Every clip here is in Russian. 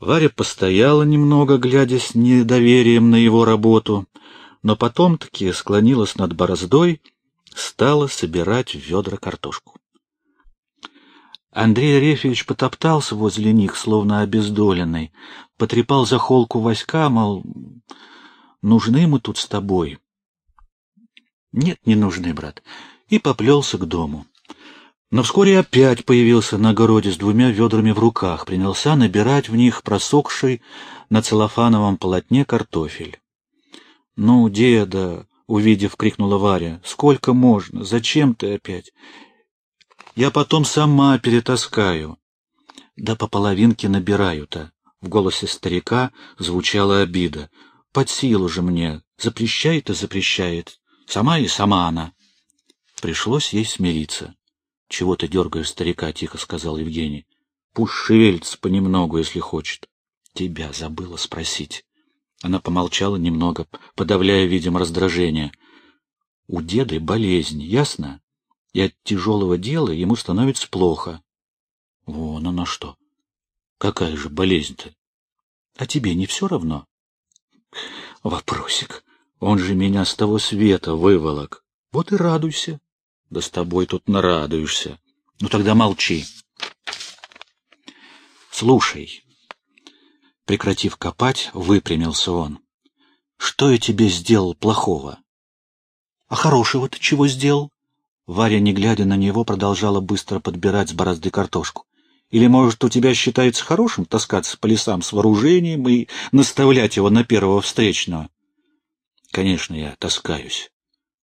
Варя постояла немного, глядя с недоверием на его работу, но потом-таки склонилась над бороздой, стала собирать в ведра картошку. Андрей Арефьевич потоптался возле них, словно обездоленный, потрепал за холку Васька, мол, нужны мы тут с тобой. Нет, не нужны, брат, и поплелся к дому. Но вскоре опять появился на огороде с двумя ведрами в руках, принялся набирать в них просохший на целлофановом полотне картофель. — Ну, деда, — увидев, крикнула Варя, — сколько можно? Зачем ты опять? Я потом сама перетаскаю. Да по половинке набираю-то. В голосе старика звучала обида. Под силу же мне. Запрещает и запрещает. Сама и сама она. Пришлось ей смириться. — Чего ты дергаешь старика? — тихо сказал Евгений. — Пусть шевелится понемногу, если хочет. — Тебя забыла спросить. Она помолчала немного, подавляя, видимо, раздражение. — У деда болезнь, ясно? и от тяжелого дела ему становится плохо. Вон оно что. Какая же болезнь-то? А тебе не все равно? Вопросик. Он же меня с того света выволок. Вот и радуйся. Да с тобой тут нарадуешься. Ну тогда молчи. Слушай. Прекратив копать, выпрямился он. Что я тебе сделал плохого? А хорошего ты чего сделал? Варя, не глядя на него, продолжала быстро подбирать с борозды картошку. Или, может, у тебя считается хорошим таскаться по лесам с вооружением и наставлять его на первого встречного? Конечно, я таскаюсь.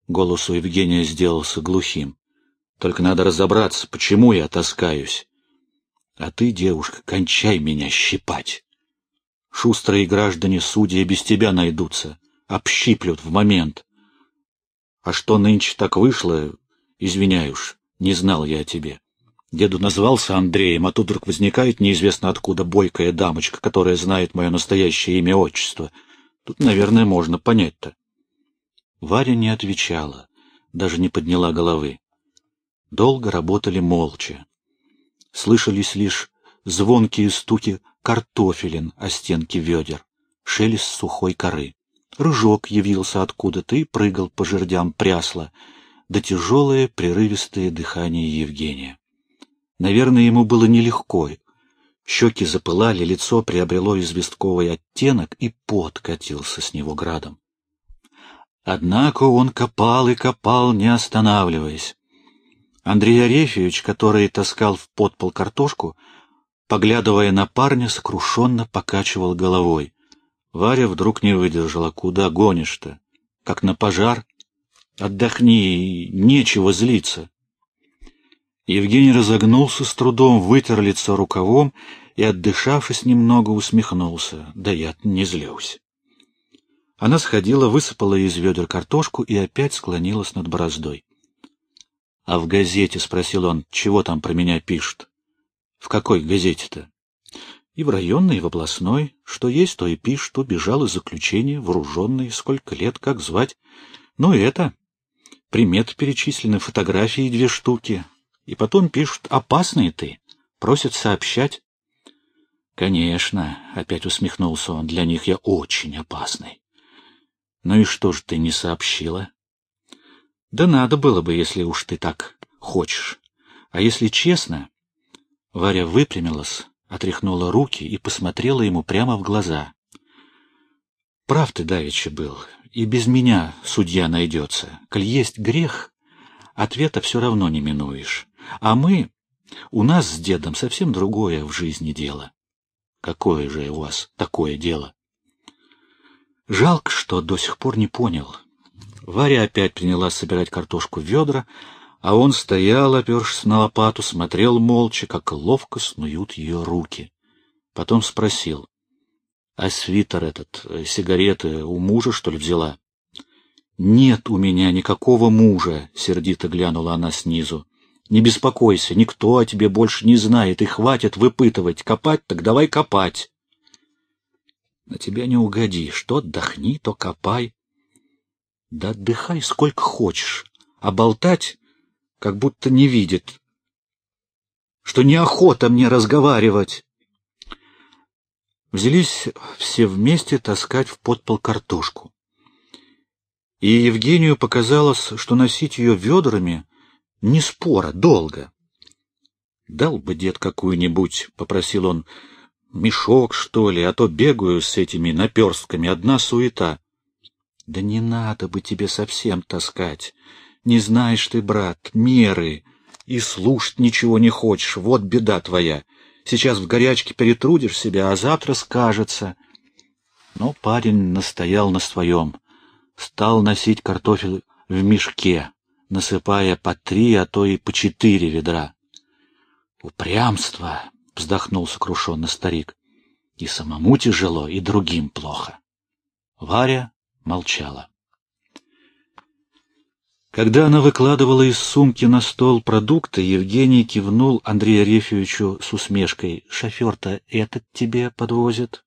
Голос у Евгения сделался глухим. Только надо разобраться, почему я таскаюсь. А ты, девушка, кончай меня щипать. Шустрые граждане судьи без тебя найдутся, общиплют в момент. А что нынче так вышло, Извиняюсь, не знал я о тебе. Деду назвался Андреем, а тут вдруг возникает неизвестно откуда бойкая дамочка, которая знает мое настоящее имя отчество. Тут, наверное, можно понять-то. Варя не отвечала, даже не подняла головы. Долго работали молча. Слышались лишь звонкие стуки картофелин о стенки ведер, шелест сухой коры. Рыжок явился откуда-то и прыгал по жердям прясла, да тяжелое прерывистое дыхание Евгения. Наверное, ему было нелегко. Щеки запылали, лицо приобрело известковый оттенок, и пот катился с него градом. Однако он копал и копал, не останавливаясь. Андрей Арефьевич, который таскал в подпол картошку, поглядывая на парня, сокрушенно покачивал головой. Варя вдруг не выдержала. «Куда гонишь-то? Как на пожар?» Отдохни, нечего злиться. Евгений разогнулся с трудом, вытер лицо рукавом и, отдышавшись немного, усмехнулся. Да я не злюсь. Она сходила, высыпала из ведер картошку и опять склонилась над бороздой. — А в газете, — спросил он, — чего там про меня пишут? — В какой газете-то? — И в районной, и в областной. Что есть, то и пишут. Убежал из заключения, вооруженный, сколько лет, как звать. Ну, это... Примет перечислены, фотографии две штуки. И потом пишут «Опасный ты», просят сообщать. «Конечно», — опять усмехнулся он, — «для них я очень опасный». «Ну и что же ты не сообщила?» «Да надо было бы, если уж ты так хочешь. А если честно...» Варя выпрямилась, отряхнула руки и посмотрела ему прямо в глаза. «Прав ты давеча был и без меня судья найдется. Коль есть грех, ответа все равно не минуешь. А мы, у нас с дедом совсем другое в жизни дело. Какое же у вас такое дело? Жалко, что до сих пор не понял. Варя опять принялась собирать картошку в ведра, а он стоял, опершись на лопату, смотрел молча, как ловко снуют ее руки. Потом спросил. А свитер этот, э, сигареты у мужа, что ли, взяла? Нет у меня никакого мужа, сердито глянула она снизу. Не беспокойся, никто о тебе больше не знает, и хватит выпытывать. Копать так давай копать. На тебя не угоди, что отдохни, то копай. Да отдыхай сколько хочешь, а болтать как будто не видит, что неохота мне разговаривать. взялись все вместе таскать в подпол картошку. И Евгению показалось, что носить ее ведрами не спора, долго. «Дал бы дед какую-нибудь», — попросил он, — «мешок, что ли, а то бегаю с этими наперстками, одна суета». «Да не надо бы тебе совсем таскать. Не знаешь ты, брат, меры, и слушать ничего не хочешь, вот беда твоя. Сейчас в горячке перетрудишь себя, а завтра скажется». Но парень настоял на своем, стал носить картофель в мешке, насыпая по три, а то и по четыре ведра. «Упрямство!» — вздохнул сокрушенно старик. «И самому тяжело, и другим плохо». Варя молчала. Когда она выкладывала из сумки на стол продукты, Евгений кивнул Андрею Арефьевичу с усмешкой. «Шофер-то этот тебе подвозит?»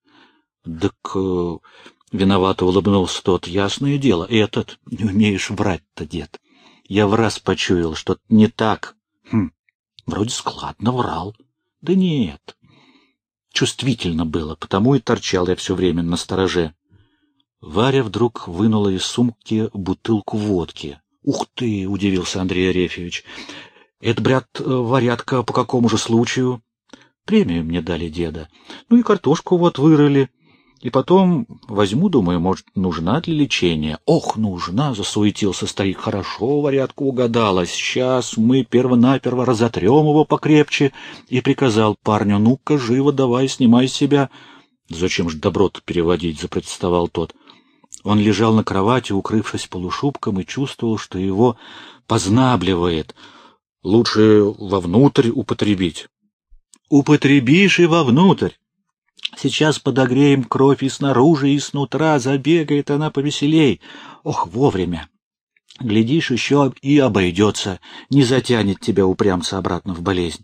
«Так...» э, — виновато улыбнулся тот. «Ясное дело, этот. Не умеешь врать-то, дед. Я в раз почуял, что не так. Хм, Вроде складно врал. Да нет. Чувствительно было, потому и торчал я все время на стороже. Варя вдруг вынула из сумки бутылку водки. «Ух ты!» — удивился Андрей Арефьевич. «Это, брат, варятка по какому же случаю?» «Премию мне дали деда. Ну и картошку вот вырыли. И потом возьму, думаю, может, нужна для лечения. Ох, нужна, засуетился старик. Хорошо, варятка угадала. Сейчас мы перво-наперво разотрем его покрепче. И приказал парню, ну-ка, живо давай, снимай себя. Зачем же доброту переводить, запротестовал тот. Он лежал на кровати, укрывшись полушубком, и чувствовал, что его познабливает. Лучше вовнутрь употребить. Употребишь и вовнутрь. Сейчас подогреем кровь и снаружи, и снутра, забегает она повеселей. Ох, вовремя! Глядишь, еще и обойдется, не затянет тебя упрямца обратно в болезнь.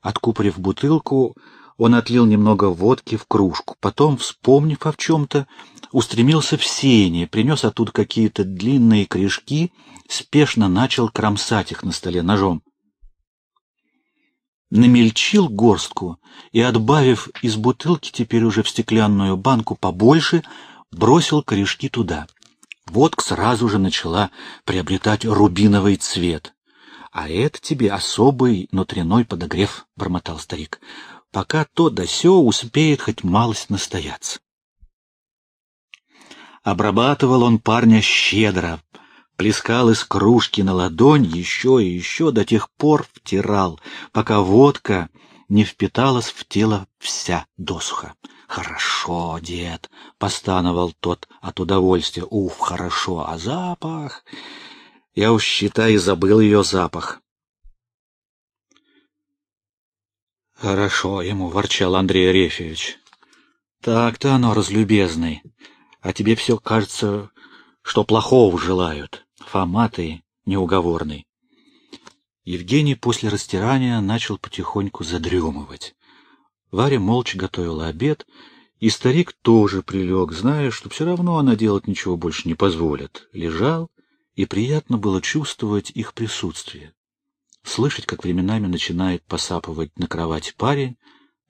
Откупорив бутылку, он отлил немного водки в кружку, потом, вспомнив о чем-то, устремился в сене, принес оттуда какие-то длинные корешки, спешно начал кромсать их на столе ножом намельчил горстку и, отбавив из бутылки теперь уже в стеклянную банку побольше, бросил корешки туда. Водка сразу же начала приобретать рубиновый цвет. — А это тебе особый внутренной подогрев, — бормотал старик, — пока то да сё успеет хоть малость настояться. Обрабатывал он парня щедро, плескал из кружки на ладонь еще и еще до тех пор втирал, пока водка не впиталась в тело вся досуха. «Хорошо, дед!» — постановал тот от удовольствия. «Уф, хорошо! А запах...» Я уж, считай, забыл ее запах. «Хорошо ему», — ворчал Андрей Арефьевич. «Так-то оно, разлюбезный. А тебе все кажется, что плохого желают. Фома ты неуговорный. Евгений после растирания начал потихоньку задремывать. Варя молча готовила обед, и старик тоже прилег, зная, что все равно она делать ничего больше не позволит. Лежал, и приятно было чувствовать их присутствие. Слышать, как временами начинает посапывать на кровати парень,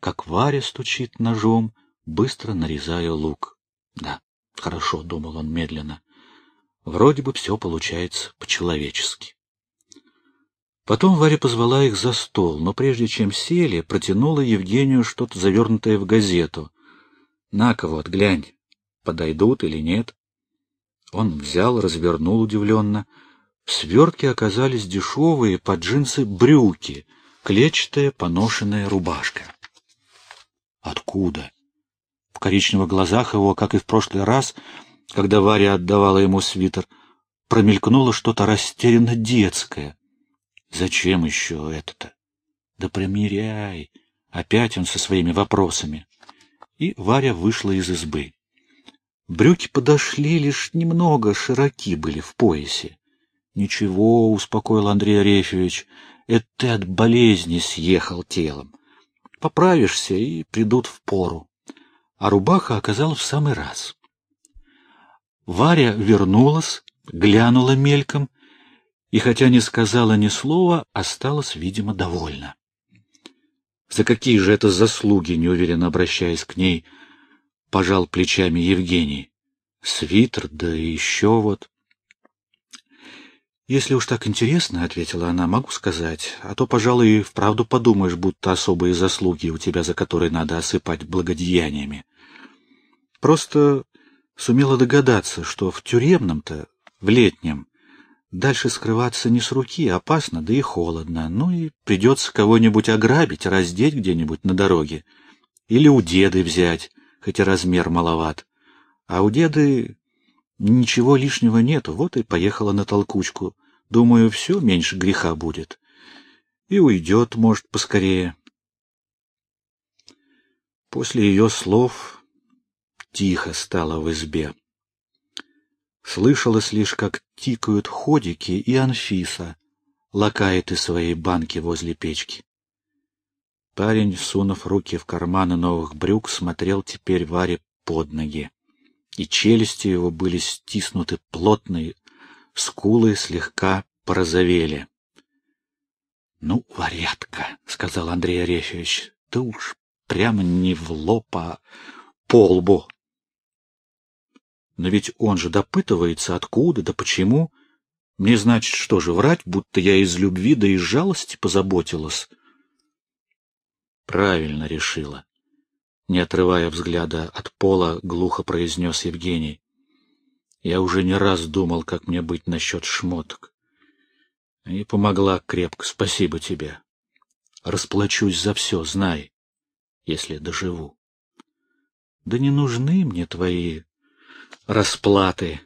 как Варя стучит ножом, быстро нарезая лук. Да, хорошо, — думал он медленно. Вроде бы все получается по-человечески. Потом Варя позвала их за стол, но прежде чем сели, протянула Евгению что-то завернутое в газету. «На-ка вот, глянь, подойдут или нет?» Он взял, развернул удивленно. В свертке оказались дешевые под джинсы брюки, клетчатая поношенная рубашка. «Откуда?» В коричневых глазах его, как и в прошлый раз, когда Варя отдавала ему свитер, промелькнуло что-то растерянно детское. Зачем еще это-то? Да примеряй. Опять он со своими вопросами. И Варя вышла из избы. Брюки подошли лишь немного, широки были в поясе. Ничего, успокоил Андрей Арефьевич, это ты от болезни съехал телом. Поправишься и придут в пору. А рубаха оказалась в самый раз. Варя вернулась, глянула мельком, и, хотя не сказала ни слова, осталась, видимо, довольна. За какие же это заслуги, неуверенно обращаясь к ней, пожал плечами Евгений. Свитер, да и еще вот. «Если уж так интересно, — ответила она, — могу сказать, а то, пожалуй, вправду подумаешь, будто особые заслуги у тебя, за которые надо осыпать благодеяниями. Просто сумела догадаться, что в тюремном-то, в летнем, дальше скрываться не с руки, опасно, да и холодно, ну и придется кого-нибудь ограбить, раздеть где-нибудь на дороге, или у деды взять, хотя размер маловат. А у деды ничего лишнего нету, вот и поехала на толкучку. Думаю, все меньше греха будет. И уйдет, может, поскорее. После ее слов тихо стало в избе. Слышалось лишь, как тикают ходики, и Анфиса лакает из своей банки возле печки. Парень, сунув руки в карманы новых брюк, смотрел теперь Варе под ноги и челюсти его были стиснуты плотные, скулы слегка порозовели. — Ну, варятка, — сказал Андрей Орефьевич, — ты уж прямо не в лоб, а по лбу. Но ведь он же допытывается, откуда, да почему. Мне, значит, что же, врать, будто я из любви да из жалости позаботилась? Правильно решила. Не отрывая взгляда от пола, глухо произнес Евгений. Я уже не раз думал, как мне быть насчет шмоток. И помогла крепко, спасибо тебе. Расплачусь за все, знай, если доживу. Да не нужны мне твои расплаты.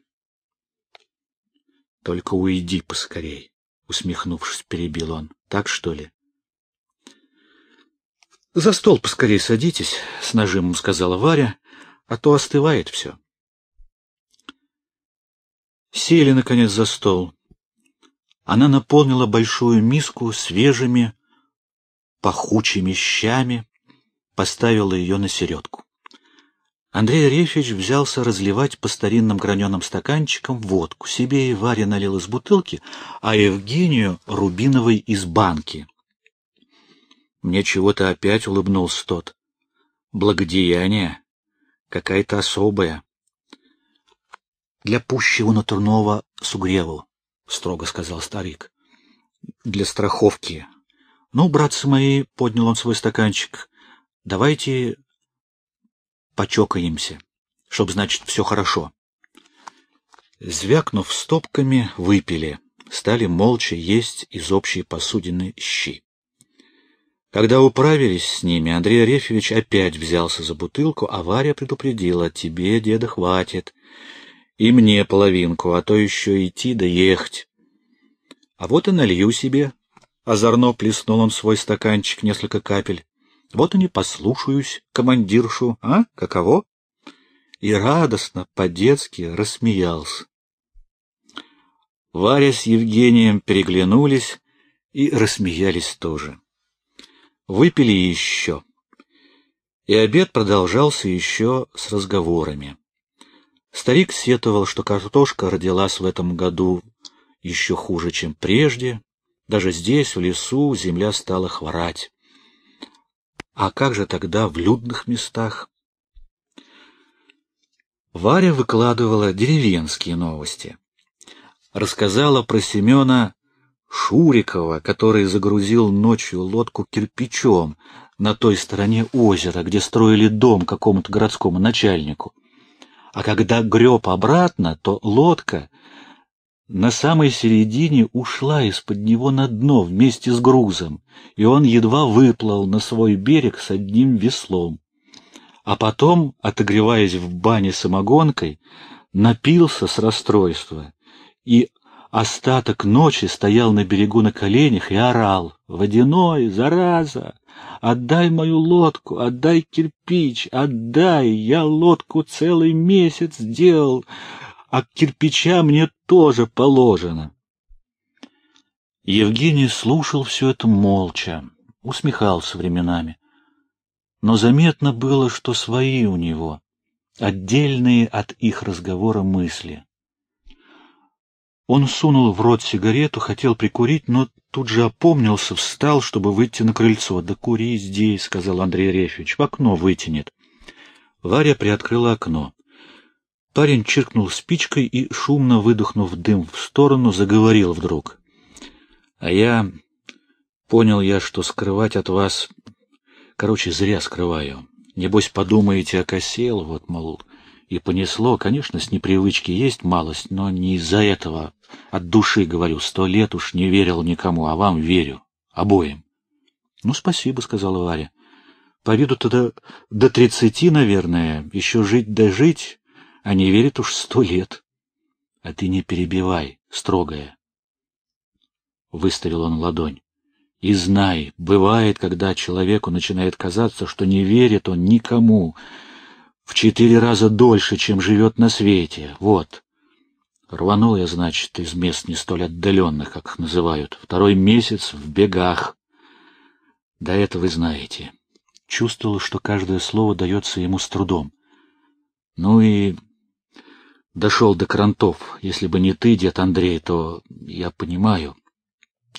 Только уйди поскорей, усмехнувшись, перебил он. Так что ли? — За стол поскорее садитесь, — с нажимом сказала Варя, — а то остывает все. Сели, наконец, за стол. Она наполнила большую миску свежими, пахучими щами, поставила ее на середку. Андрей Рефич взялся разливать по старинным граненым стаканчикам водку. Себе и Варе налил из бутылки, а Евгению — рубиновой из банки. Мне чего-то опять улыбнулся тот. Благодеяние. Какая-то особая. Для пущего натурного сугреву, — строго сказал старик. Для страховки. Ну, братцы мои, — поднял он свой стаканчик, — давайте почокаемся, чтоб, значит, все хорошо. Звякнув стопками, выпили, стали молча есть из общей посудины щи. Когда управились с ними, Андрей Арефьевич опять взялся за бутылку, а Варя предупредила, тебе, деда, хватит. И мне половинку, а то еще идти да ехать. А вот и налью себе. Озорно плеснул он свой стаканчик несколько капель. Вот и не послушаюсь командиршу, а? Каково? И радостно, по-детски рассмеялся. Варя с Евгением переглянулись и рассмеялись тоже. Выпили еще. И обед продолжался еще с разговорами. Старик сетовал, что картошка родилась в этом году еще хуже, чем прежде. Даже здесь, в лесу, земля стала хворать. А как же тогда в людных местах? Варя выкладывала деревенские новости. Рассказала про Семена Шурикова, который загрузил ночью лодку кирпичом на той стороне озера, где строили дом какому-то городскому начальнику. А когда греб обратно, то лодка на самой середине ушла из-под него на дно вместе с грузом, и он едва выплыл на свой берег с одним веслом. А потом, отогреваясь в бане самогонкой, напился с расстройства и остаток ночи стоял на берегу на коленях и орал. «Водяной, зараза! Отдай мою лодку, отдай кирпич, отдай! Я лодку целый месяц делал, а кирпича мне тоже положено!» Евгений слушал все это молча, усмехался временами. Но заметно было, что свои у него, отдельные от их разговора мысли — Он сунул в рот сигарету, хотел прикурить, но тут же опомнился, встал, чтобы выйти на крыльцо. — Да кури здесь, — сказал Андрей Рефьевич, — в окно вытянет. Варя приоткрыла окно. Парень чиркнул спичкой и, шумно выдохнув дым в сторону, заговорил вдруг. — А я... Понял я, что скрывать от вас... Короче, зря скрываю. Небось, подумаете, окосел, вот, мол, и понесло. Конечно, с непривычки есть малость, но не из-за этого. От души, говорю, сто лет уж не верил никому, а вам верю. Обоим. — Ну, спасибо, — сказала Варя. — По виду-то до, до тридцати, наверное. Еще жить да жить, не верит уж сто лет. — А ты не перебивай, строгая. Выставил он ладонь. И знай, бывает, когда человеку начинает казаться, что не верит он никому, в четыре раза дольше, чем живет на свете. Вот. Рванул я, значит, из мест не столь отдаленных, как их называют. Второй месяц в бегах. Да это вы знаете. Чувствовал, что каждое слово дается ему с трудом. Ну и дошел до крантов. Если бы не ты, дед Андрей, то я понимаю.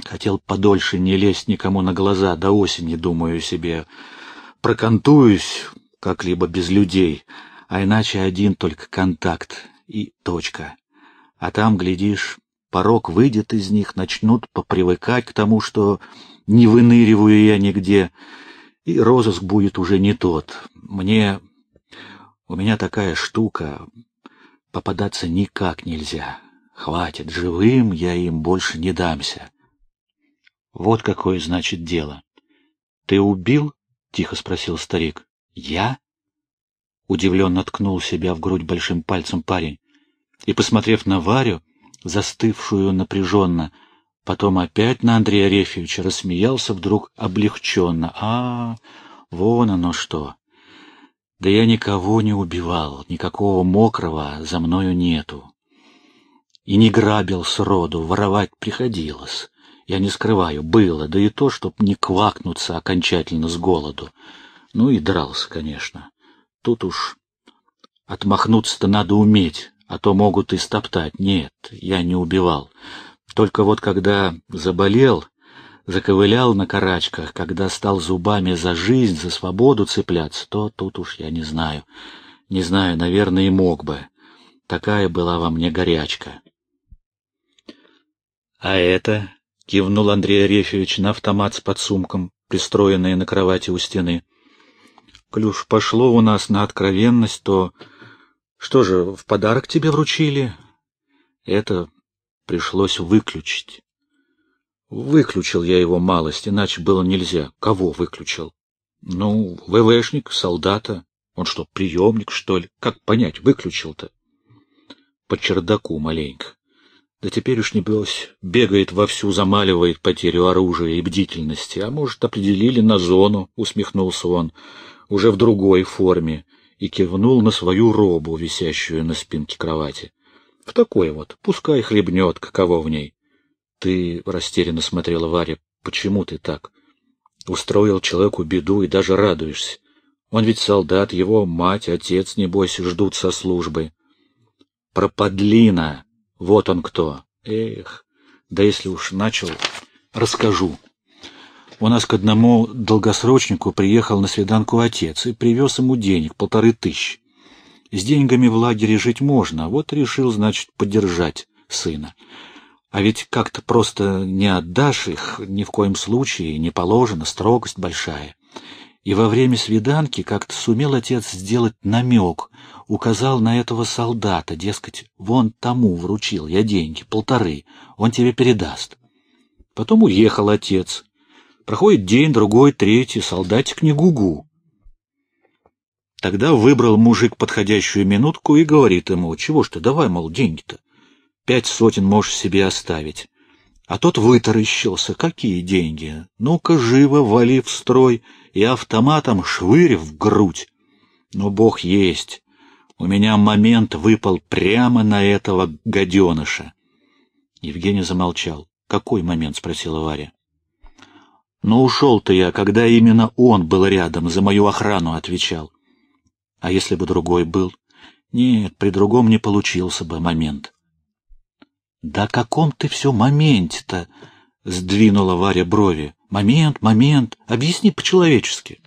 Хотел подольше не лезть никому на глаза, до осени, думаю себе. Прокантуюсь, как-либо без людей, а иначе один только контакт и точка. А там, глядишь, порог выйдет из них, начнут попривыкать к тому, что не выныриваю я нигде, и розыск будет уже не тот. Мне... У меня такая штука, попадаться никак нельзя. Хватит, живым я им больше не дамся. Вот какое значит дело. — Ты убил? — тихо спросил старик. «Я?» Удивленно ткнул себя в грудь большим пальцем парень и, посмотрев на Варю, застывшую напряженно, потом опять на Андрея Арефьевича, рассмеялся вдруг облегченно. «А, вон оно что! Да я никого не убивал, никакого мокрого за мною нету. И не грабил сроду, воровать приходилось. Я не скрываю, было, да и то, чтоб не квакнуться окончательно с голоду. Ну и дрался, конечно. Тут уж отмахнуться-то надо уметь, а то могут и стоптать. Нет, я не убивал. Только вот когда заболел, заковылял на карачках, когда стал зубами за жизнь, за свободу цепляться, то тут уж я не знаю. Не знаю, наверное, и мог бы. Такая была во мне горячка. — А это? — кивнул Андрей Арефьевич на автомат с подсумком, пристроенный на кровати у стены. Клюш, пошло у нас на откровенность, то... Что же, в подарок тебе вручили? Это пришлось выключить. Выключил я его малость, иначе было нельзя. Кого выключил? Ну, ВВшник, солдата. Он что, приемник, что ли? Как понять, выключил-то? По чердаку маленько. Да теперь уж, небось, бегает вовсю, замаливает потерю оружия и бдительности. А может, определили на зону, усмехнулся он уже в другой форме, и кивнул на свою робу, висящую на спинке кровати. В такой вот, пускай хлебнет, каково в ней. Ты растерянно смотрела Варя. Почему ты так? Устроил человеку беду и даже радуешься. Он ведь солдат, его мать, отец, небось, ждут со службы. Пропадлина! Вот он кто! Эх, да если уж начал, расскажу. У нас к одному долгосрочнику приехал на свиданку отец и привез ему денег, полторы тысячи. С деньгами в лагере жить можно, вот решил, значит, поддержать сына. А ведь как-то просто не отдашь их, ни в коем случае, не положено, строгость большая. И во время свиданки как-то сумел отец сделать намек, указал на этого солдата, дескать, вон тому вручил я деньги, полторы, он тебе передаст. Потом уехал отец, Проходит день, другой, третий, солдатик не гугу. Тогда выбрал мужик подходящую минутку и говорит ему, чего ж ты, давай, мол, деньги-то. Пять сотен можешь себе оставить. А тот вытаращился. Какие деньги? Ну-ка, живо, вали в строй и автоматом швырь в грудь. Но бог есть. У меня момент выпал прямо на этого гаденыша. Евгений замолчал. «Какой момент?» — спросила Варя. Но ушел-то я, когда именно он был рядом, за мою охрану отвечал. А если бы другой был? Нет, при другом не получился бы момент. Да каком ты все моменте-то? Сдвинула Варя брови. Момент, момент, объясни по-человечески.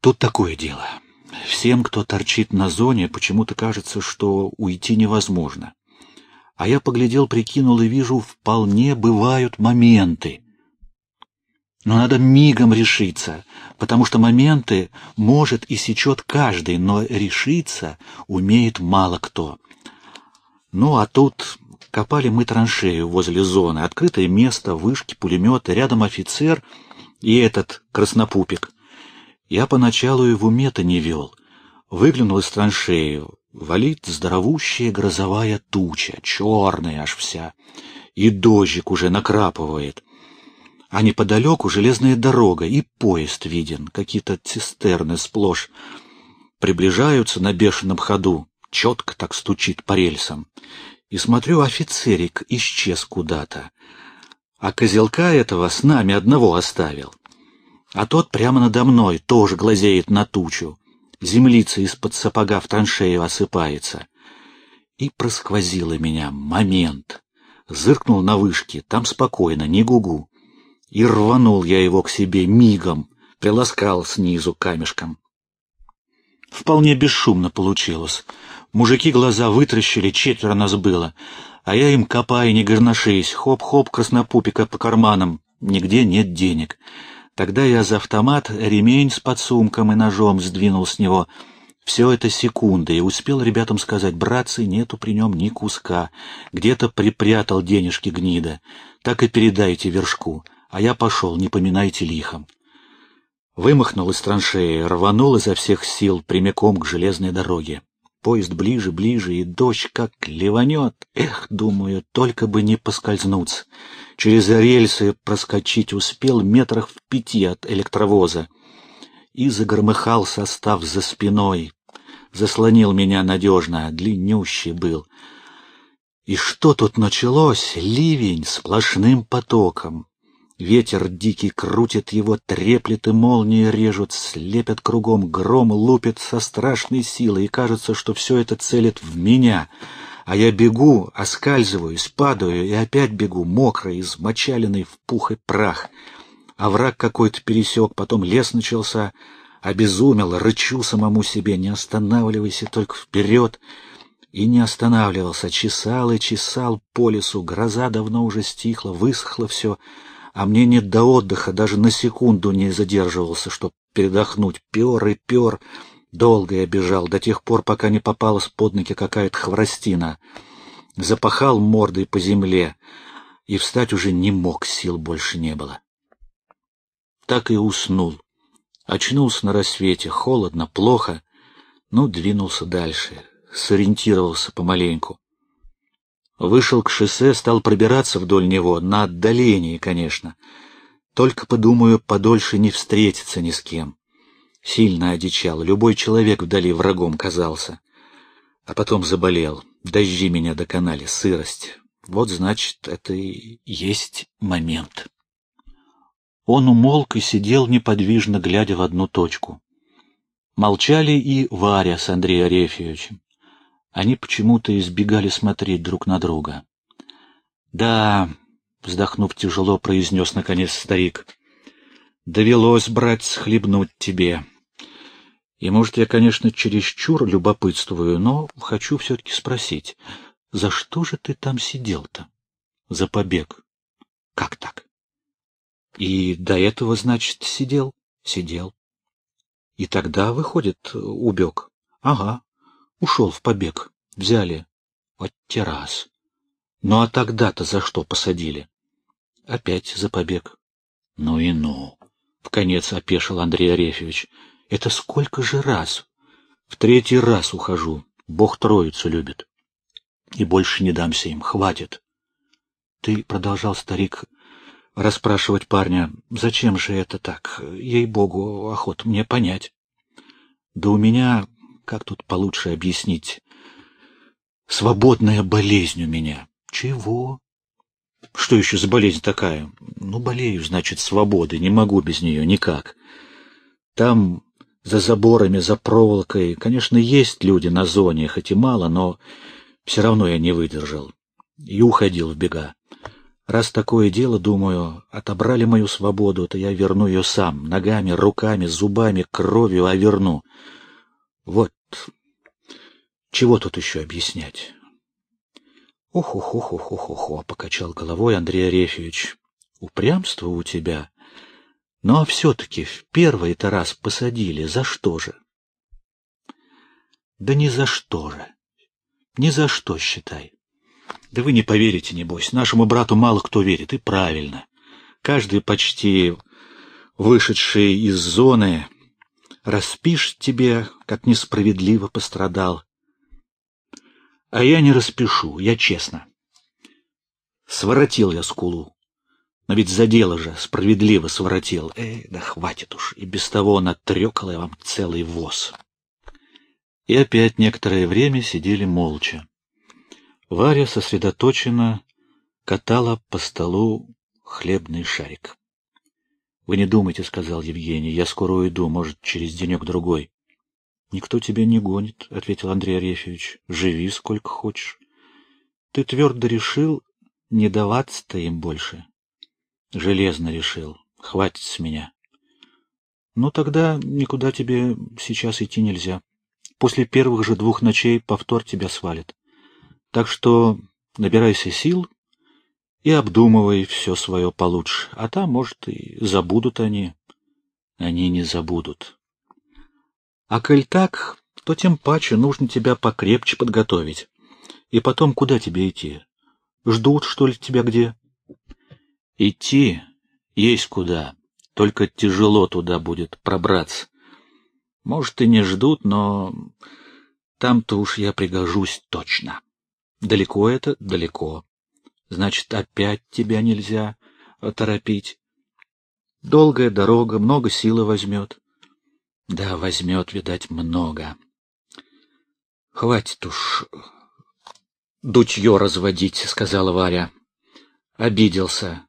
Тут такое дело. Всем, кто торчит на зоне, почему-то кажется, что уйти невозможно. А я поглядел, прикинул и вижу, вполне бывают моменты. Но надо мигом решиться, потому что моменты может и сечет каждый, но решиться умеет мало кто. Ну, а тут копали мы траншею возле зоны, открытое место, вышки, пулеметы, рядом офицер и этот краснопупик. Я поначалу и в уме-то не вел. Выглянул из траншеи, валит здоровущая грозовая туча, черная аж вся, и дождик уже накрапывает. А неподалеку железная дорога и поезд виден, какие-то цистерны сплошь. Приближаются на бешеном ходу, четко так стучит по рельсам. И смотрю, офицерик исчез куда-то. А козелка этого с нами одного оставил. А тот прямо надо мной тоже глазеет на тучу. Землица из-под сапога в траншею осыпается. И просквозило меня момент. Зыркнул на вышке, там спокойно, не гугу. И рванул я его к себе мигом, приласкал снизу камешком. Вполне бесшумно получилось. Мужики глаза вытращили, четверо нас было, а я им копая не горношись, хоп-хоп краснопупика по карманам, нигде нет денег. Тогда я за автомат ремень с подсумком и ножом сдвинул с него. Все это секунды, и успел ребятам сказать, братцы, нету при нем ни куска, где-то припрятал денежки гнида, так и передайте вершку, а я пошел, не поминайте лихом. Вымахнул из траншеи, рванул изо всех сил прямиком к железной дороге. Поезд ближе, ближе, и дождь как ливанет. Эх, думаю, только бы не поскользнуться. Через рельсы проскочить успел метрах в пяти от электровоза. И загромыхал состав за спиной. Заслонил меня надежно, длиннющий был. И что тут началось? Ливень сплошным потоком. Ветер дикий крутит его, треплет и молнии режут, слепят кругом, гром лупит со страшной силой, и кажется, что все это целит в меня. А я бегу, оскальзываюсь, падаю и опять бегу, мокрый, измочаленный в пух и прах. А враг какой-то пересек, потом лес начался, обезумел, рычу самому себе, не останавливайся, только вперед. И не останавливался, чесал и чесал по лесу, гроза давно уже стихла, высохло все — а мне нет до отдыха, даже на секунду не задерживался, чтоб передохнуть. Пер и пер. Долго я бежал, до тех пор, пока не попалась под ноги какая-то хворостина. Запахал мордой по земле, и встать уже не мог, сил больше не было. Так и уснул. Очнулся на рассвете, холодно, плохо, ну, двинулся дальше, сориентировался помаленьку. Вышел к шоссе, стал пробираться вдоль него, на отдалении, конечно. Только, подумаю, подольше не встретиться ни с кем. Сильно одичал, любой человек вдали врагом казался. А потом заболел, дожди меня доконали, сырость. Вот, значит, это и есть момент. Он умолк и сидел неподвижно, глядя в одну точку. Молчали и Варя с Андреем Арефьевичем. Они почему-то избегали смотреть друг на друга. «Да», — вздохнув тяжело, произнес наконец старик, — «довелось, брать, схлебнуть тебе. И, может, я, конечно, чересчур любопытствую, но хочу все-таки спросить, за что же ты там сидел-то? За побег. Как так? И до этого, значит, сидел? Сидел. И тогда, выходит, убег? Ага, Ушел в побег. Взяли. Вот террас. Ну а тогда-то за что посадили? Опять за побег. Ну и ну. В конец опешил Андрей Арефьевич. Это сколько же раз? В третий раз ухожу. Бог троицу любит. И больше не дамся им. Хватит. Ты, продолжал старик, расспрашивать парня, зачем же это так? Ей-богу, охота мне понять. Да у меня как тут получше объяснить? Свободная болезнь у меня. Чего? Что еще за болезнь такая? Ну, болею, значит, свободы. Не могу без нее никак. Там, за заборами, за проволокой, конечно, есть люди на зоне, хоть и мало, но все равно я не выдержал. и уходил в бега. Раз такое дело, думаю, отобрали мою свободу, то я верну ее сам, ногами, руками, зубами, кровью, а верну. Вот. Чего тут еще объяснять? Ох-ох-ох-ох-ох-ох, покачал головой Андрей Арефьевич. Упрямство у тебя. Ну а все-таки в первый-то раз посадили. За что же? Да ни за что же. Ни за что, считай. Да вы не поверите, небось. Нашему брату мало кто верит, и правильно. Каждый почти вышедший из зоны распишет тебе, как несправедливо пострадал. А я не распишу, я честно. Своротил я скулу. Но ведь за дело же справедливо своротил. Эй, да хватит уж, и без того натрекала я вам целый воз. И опять некоторое время сидели молча. Варя сосредоточенно катала по столу хлебный шарик. — Вы не думайте, — сказал Евгений, — я скоро уйду, может, через денек-другой. — Никто тебя не гонит, — ответил Андрей Арефьевич. — Живи сколько хочешь. Ты твердо решил не даваться-то им больше. Железно решил. Хватит с меня. Ну, тогда никуда тебе сейчас идти нельзя. После первых же двух ночей повтор тебя свалит. Так что набирайся сил и обдумывай все свое получше. А там, может, и забудут они. Они не забудут. А коль так, то тем паче нужно тебя покрепче подготовить. И потом куда тебе идти? Ждут, что ли, тебя где? Идти есть куда, только тяжело туда будет пробраться. Может, и не ждут, но там-то уж я пригожусь точно. Далеко это? Далеко. Значит, опять тебя нельзя торопить. Долгая дорога, много силы возьмет. Да, возьмет, видать, много. Хватит уж дутье разводить, — сказала Варя. Обиделся.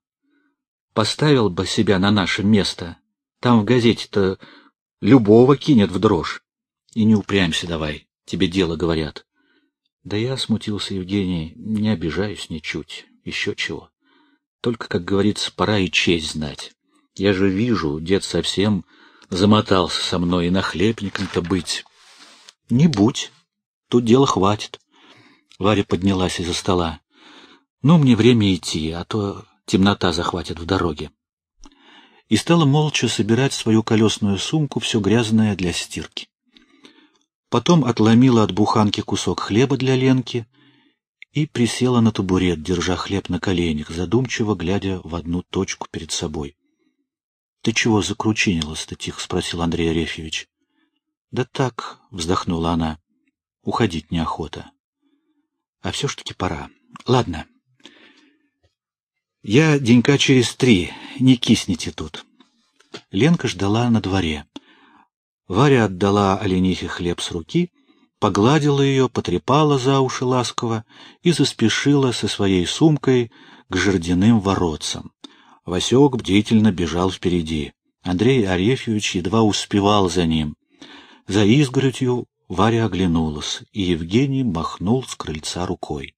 Поставил бы себя на наше место. Там в газете-то любого кинет в дрожь. И не упрямься давай, тебе дело говорят. Да я, смутился Евгений, не обижаюсь ничуть, еще чего. Только, как говорится, пора и честь знать. Я же вижу, дед совсем замотался со мной и нахлебником-то быть. Не будь, тут дела хватит. Варя поднялась из-за стола. Ну, мне время идти, а то темнота захватит в дороге. И стала молча собирать свою колесную сумку, все грязное для стирки. Потом отломила от буханки кусок хлеба для Ленки и присела на табурет, держа хлеб на коленях, задумчиво глядя в одну точку перед собой. — Ты чего закручинилась-то? — тихо спросил Андрей Арефьевич. — Да так, — вздохнула она, — уходить неохота. А все ж таки пора. Ладно. Я денька через три, не кисните тут. Ленка ждала на дворе. Варя отдала оленихе хлеб с руки, погладила ее, потрепала за уши ласково и заспешила со своей сумкой к жердяным воротцам. Васек бдительно бежал впереди. Андрей Арефьевич едва успевал за ним. За изгородью Варя оглянулась, и Евгений махнул с крыльца рукой.